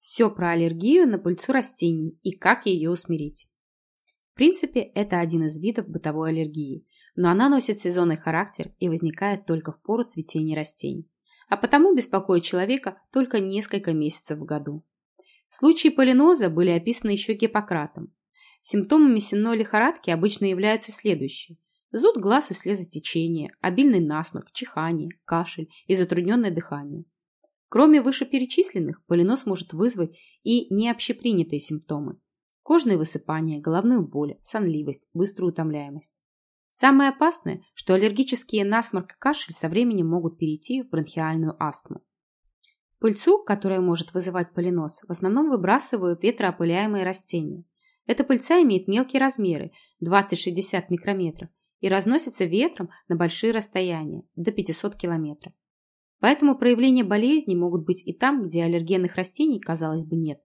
Все про аллергию на пыльцу растений и как ее усмирить. В принципе, это один из видов бытовой аллергии, но она носит сезонный характер и возникает только в пору цветения растений, а потому беспокоит человека только несколько месяцев в году. Случаи полиноза были описаны еще Гиппократом. Симптомами сенной лихорадки обычно являются следующие. Зуд глаз и слезотечение, обильный насморк, чихание, кашель и затрудненное дыхание. Кроме вышеперечисленных, полинос может вызвать и необщепринятые симптомы. Кожные высыпания, головную боль, сонливость, быструю утомляемость. Самое опасное, что аллергические насморк и кашель со временем могут перейти в бронхиальную астму. Пыльцу, которая может вызывать полинос, в основном выбрасывают ветроопыляемые растения. Эта пыльца имеет мелкие размеры – 20-60 микрометров и разносится ветром на большие расстояния – до 500 километров. Поэтому проявления болезни могут быть и там, где аллергенных растений, казалось бы, нет.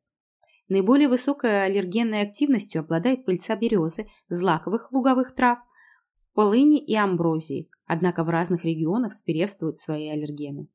Наиболее высокой аллергенной активностью обладает пыльца березы, злаковых луговых трав, полыни и амброзии, однако в разных регионах свирепствуют свои аллергены.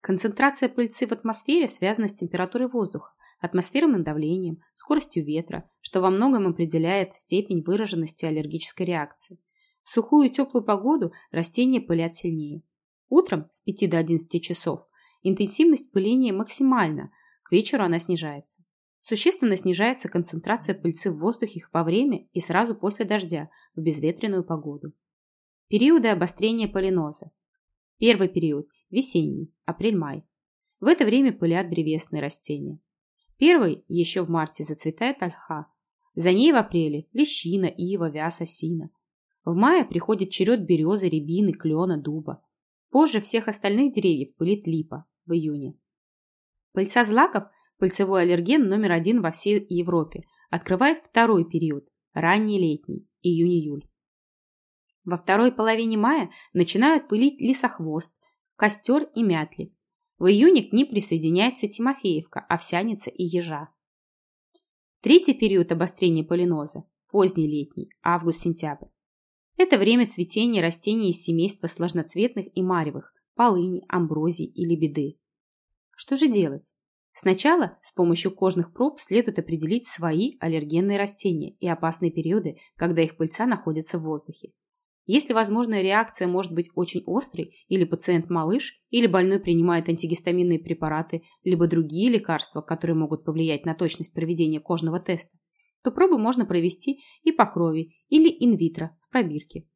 Концентрация пыльцы в атмосфере связана с температурой воздуха, атмосферным давлением, скоростью ветра, что во многом определяет степень выраженности аллергической реакции. В сухую и теплую погоду растения пылят сильнее. Утром с 5 до 11 часов интенсивность пыления максимальна, к вечеру она снижается. Существенно снижается концентрация пыльцы в воздухе во время и сразу после дождя в безветренную погоду. Периоды обострения полиноза. Первый период – весенний, апрель-май. В это время пылят древесные растения. Первый еще в марте зацветает ольха. За ней в апреле – лещина, ива, вяз, осина. В мае приходит черед березы, рябины, клена, дуба. Позже всех остальных деревьев пылит липа в июне. Пыльца злаков – пыльцевой аллерген номер один во всей Европе. Открывает второй период – ранний летний, июнь-июль. Во второй половине мая начинают пылить лисохвост, костер и мятли. В июне к ним присоединяется Тимофеевка, овсяница и ежа. Третий период обострения полиноза – поздний летний, август-сентябрь. Это время цветения растений из семейства сложноцветных и маревых, полыни, амброзий и лебеды. Что же делать? Сначала с помощью кожных проб следует определить свои аллергенные растения и опасные периоды, когда их пыльца находится в воздухе. Если возможная реакция может быть очень острой, или пациент малыш, или больной принимает антигистаминные препараты, либо другие лекарства, которые могут повлиять на точность проведения кожного теста, то пробы можно провести и по крови, или инвитро в пробирке.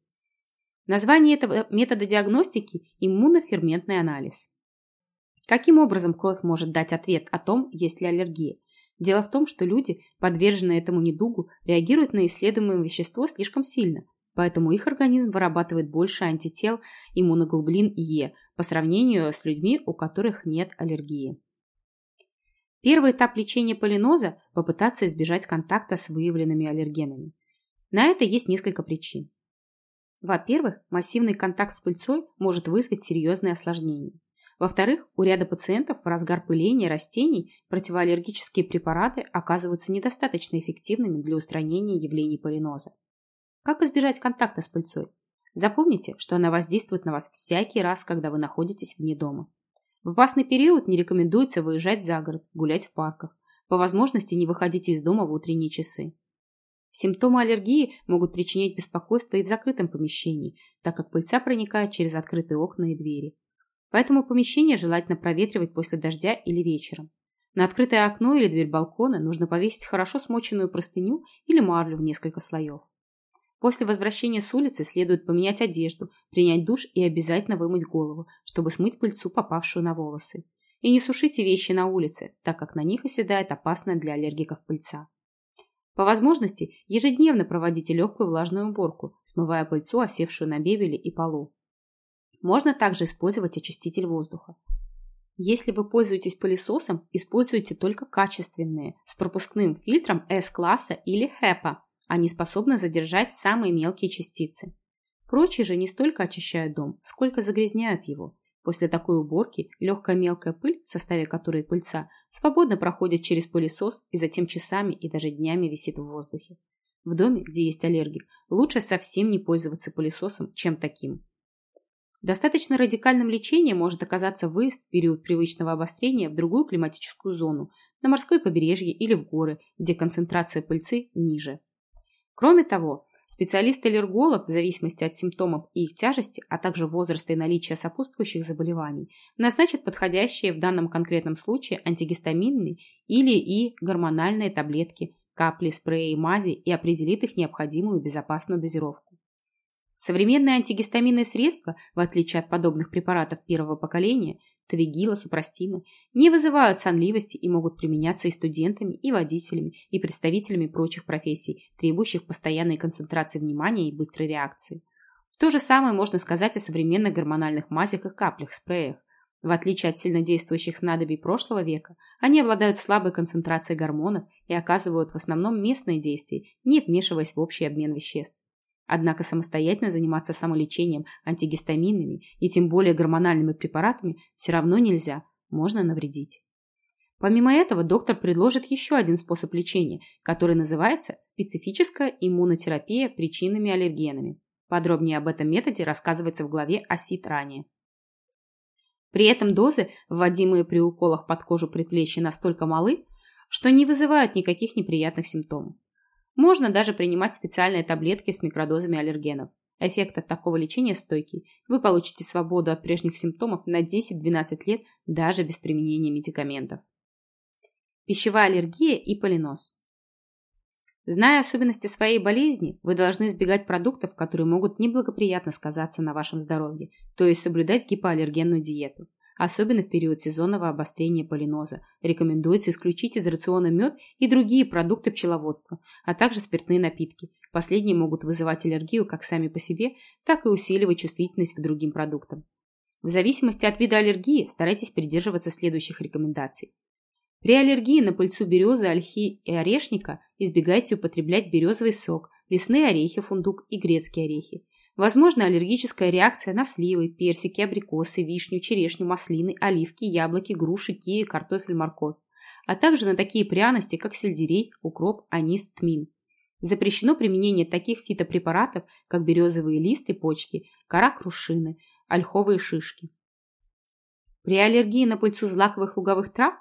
Название этого метода диагностики – иммуноферментный анализ. Каким образом кровь может дать ответ о том, есть ли аллергия? Дело в том, что люди, подверженные этому недугу, реагируют на исследуемое вещество слишком сильно, поэтому их организм вырабатывает больше антител иммуноглобулин Е по сравнению с людьми, у которых нет аллергии. Первый этап лечения полиноза – попытаться избежать контакта с выявленными аллергенами. На это есть несколько причин. Во-первых, массивный контакт с пыльцой может вызвать серьезные осложнения. Во-вторых, у ряда пациентов в разгар пыления растений противоаллергические препараты оказываются недостаточно эффективными для устранения явлений полиноза. Как избежать контакта с пыльцой? Запомните, что она воздействует на вас всякий раз, когда вы находитесь вне дома. В опасный период не рекомендуется выезжать за город, гулять в парках. По возможности не выходите из дома в утренние часы. Симптомы аллергии могут причинять беспокойство и в закрытом помещении, так как пыльца проникает через открытые окна и двери. Поэтому помещение желательно проветривать после дождя или вечером. На открытое окно или дверь балкона нужно повесить хорошо смоченную простыню или марлю в несколько слоев. После возвращения с улицы следует поменять одежду, принять душ и обязательно вымыть голову, чтобы смыть пыльцу, попавшую на волосы. И не сушите вещи на улице, так как на них оседает опасная для аллергиков пыльца. По возможности ежедневно проводите легкую влажную уборку, смывая пыльцу, осевшую на бебеле и полу. Можно также использовать очиститель воздуха. Если вы пользуетесь пылесосом, используйте только качественные, с пропускным фильтром S-класса или HEPA, они способны задержать самые мелкие частицы. Прочие же не столько очищают дом, сколько загрязняют его. После такой уборки легкая мелкая пыль, в составе которой пыльца, свободно проходит через пылесос и затем часами и даже днями висит в воздухе. В доме, где есть аллергик, лучше совсем не пользоваться пылесосом, чем таким. Достаточно радикальным лечением может оказаться выезд в период привычного обострения в другую климатическую зону, на морское побережье или в горы, где концентрация пыльцы ниже. Кроме того, специалист-аллерголог, в зависимости от симптомов и их тяжести, а также возраста и наличия сопутствующих заболеваний, назначит подходящие в данном конкретном случае антигистаминные или и гормональные таблетки, капли, спреи, мази и определит их необходимую безопасную дозировку. Современные антигистаминные средства, в отличие от подобных препаратов первого поколения, Тавигила, супрастина, не вызывают сонливости и могут применяться и студентами, и водителями, и представителями прочих профессий, требующих постоянной концентрации внимания и быстрой реакции. То же самое можно сказать о современных гормональных мазях и каплях, спреях. В отличие от сильнодействующих снадобий прошлого века, они обладают слабой концентрацией гормонов и оказывают в основном местные действия, не вмешиваясь в общий обмен веществ. Однако самостоятельно заниматься самолечением антигистаминными и тем более гормональными препаратами все равно нельзя, можно навредить. Помимо этого, доктор предложит еще один способ лечения, который называется специфическая иммунотерапия причинными аллергенами. Подробнее об этом методе рассказывается в главе «Осит» ранее. При этом дозы, вводимые при уколах под кожу предплечья, настолько малы, что не вызывают никаких неприятных симптомов. Можно даже принимать специальные таблетки с микродозами аллергенов. Эффект от такого лечения стойкий. Вы получите свободу от прежних симптомов на 10-12 лет даже без применения медикаментов. Пищевая аллергия и полинос. Зная особенности своей болезни, вы должны избегать продуктов, которые могут неблагоприятно сказаться на вашем здоровье, то есть соблюдать гипоаллергенную диету особенно в период сезонного обострения полиноза. Рекомендуется исключить из рациона мед и другие продукты пчеловодства, а также спиртные напитки. Последние могут вызывать аллергию как сами по себе, так и усиливать чувствительность к другим продуктам. В зависимости от вида аллергии старайтесь придерживаться следующих рекомендаций. При аллергии на пыльцу березы, ольхи и орешника избегайте употреблять березовый сок, лесные орехи, фундук и грецкие орехи. Возможно аллергическая реакция на сливы, персики, абрикосы, вишню, черешню, маслины, оливки, яблоки, груши, киви, картофель, морковь, а также на такие пряности, как сельдерей, укроп, анис, тмин. Запрещено применение таких фитопрепаратов, как березовые листы, почки, кора крушины, ольховые шишки. При аллергии на пыльцу злаковых луговых трав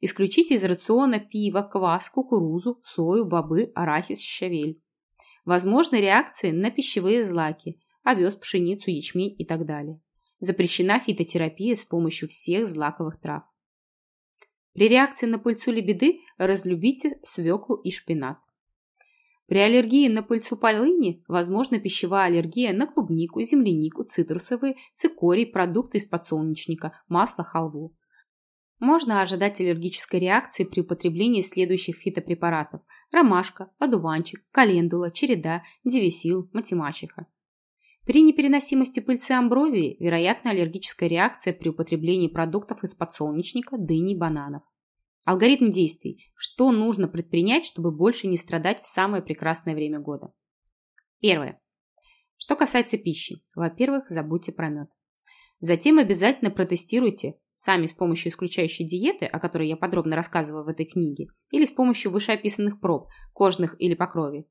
исключите из рациона пиво, квас, кукурузу, сою, бобы, арахис, щавель. Возможны реакции на пищевые злаки, овес, пшеницу, ячмень и так далее. Запрещена фитотерапия с помощью всех злаковых трав. При реакции на пыльцу лебеды разлюбите свеклу и шпинат. При аллергии на пыльцу полыни возможна пищевая аллергия на клубнику, землянику, цитрусовые, цикорий, продукты из подсолнечника, масло, халву. Можно ожидать аллергической реакции при употреблении следующих фитопрепаратов – ромашка, одуванчик, календула, череда, девисил, матемачиха. При непереносимости пыльцы амброзии вероятна аллергическая реакция при употреблении продуктов из подсолнечника, дыни, бананов. Алгоритм действий. Что нужно предпринять, чтобы больше не страдать в самое прекрасное время года? Первое. Что касается пищи. Во-первых, забудьте про мед. Затем обязательно протестируйте сами с помощью исключающей диеты, о которой я подробно рассказываю в этой книге, или с помощью вышеописанных проб, кожных или по крови.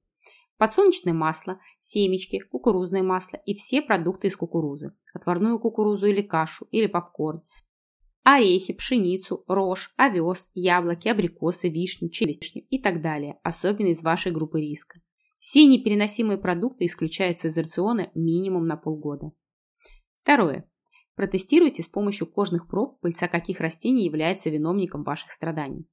Подсолнечное масло, семечки, кукурузное масло и все продукты из кукурузы, отварную кукурузу или кашу, или попкорн, орехи, пшеницу, рожь, овес, яблоки, абрикосы, вишню, черешню и так далее, особенно из вашей группы риска. Все непереносимые продукты исключаются из рациона минимум на полгода. Второе. Протестируйте с помощью кожных проб, пыльца каких растений является виновником ваших страданий.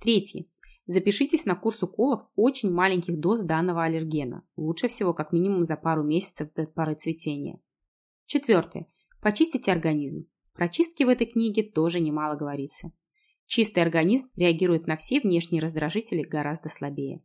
Третье. Запишитесь на курс уколов очень маленьких доз данного аллергена, лучше всего как минимум за пару месяцев до поры цветения. Четвертое. Почистите организм. Про чистки в этой книге тоже немало говорится. Чистый организм реагирует на все внешние раздражители гораздо слабее.